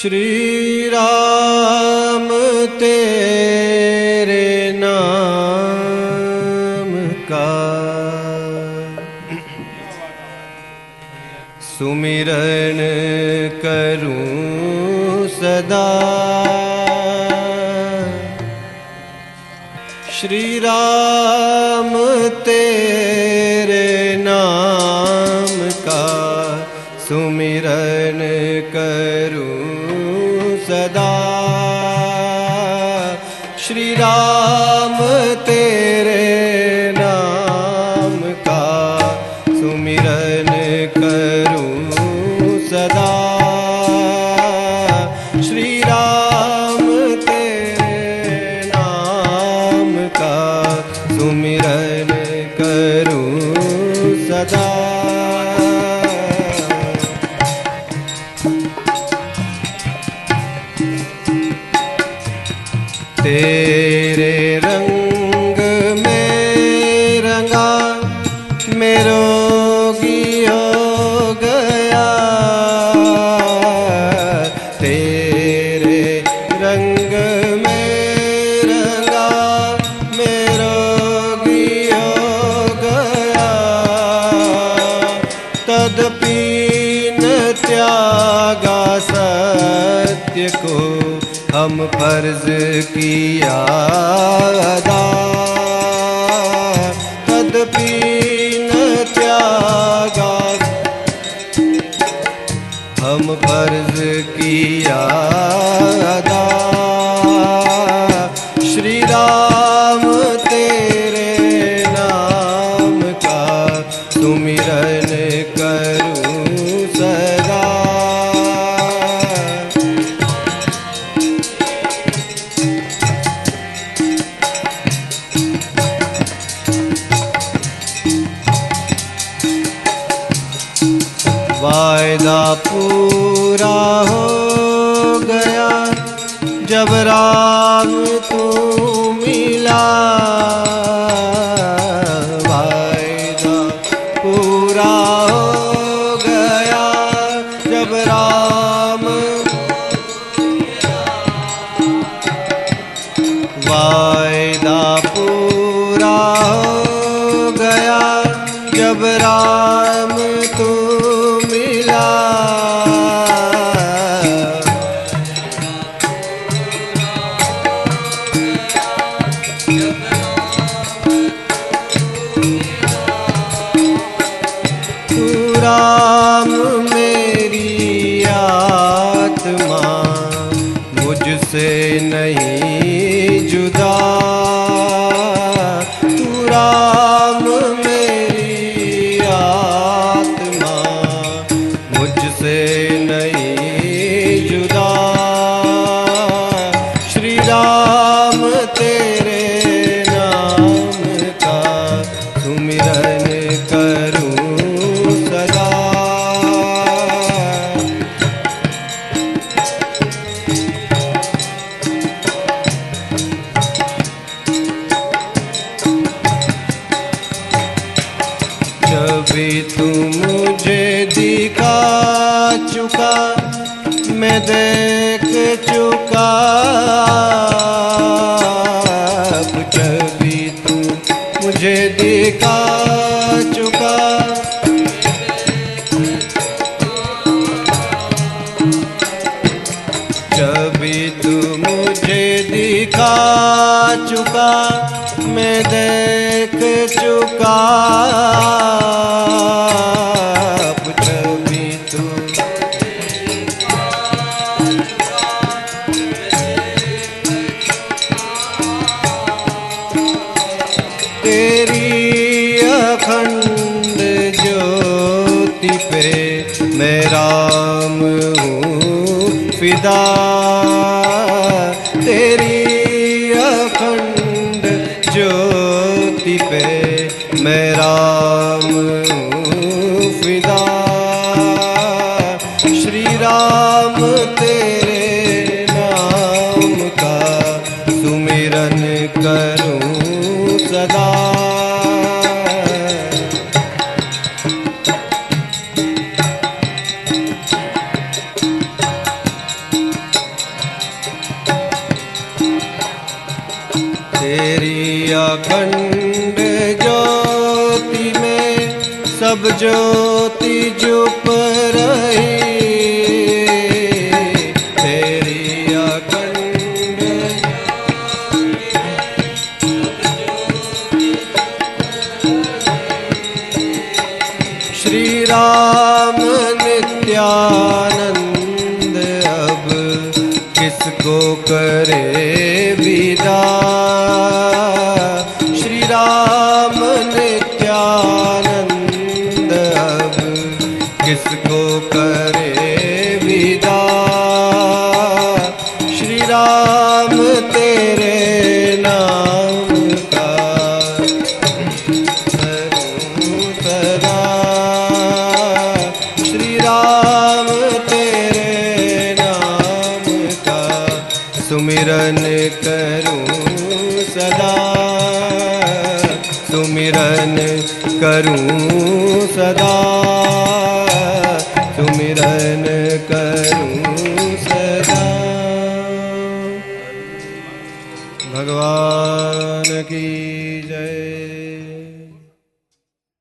श्री राम तेरे नाम का। सुमिरन करूँ सदा। श्री राम राम तेरे नाम का सुमिरन करूँ सदा। श्री राम तेरे नाम का सुमिरन करूँ सदा। तेरे हम फ़र्ज़ किया। वायदा पूरा हो गया। जब राम तू नहीं जुदा। तू राम मेरी आत्मा, मुझसे नहीं जुदा। श्री राम तेरे नाम का सुमिरन करूँ जब भी तू मुझे दिखा चुका, मैं देख चुका। अब जब भी तू मुझे दिखा चुका जब भी तू मुझे दिखा चुका, मैं देख चुका। फिदा तेरी अखंड ज्योति पे मैं राम अखंड ज्योति में सब ज्योति जुप रही। तेरी श्री राम नित्यानंद अब किसको करे? राम नित्यानंद अब किसको करे विदा? श्री राम तेरे नाम का श्री राम तेरे नाम का सुमिरन करूँ सदा। सुमिरन करूँ सदा।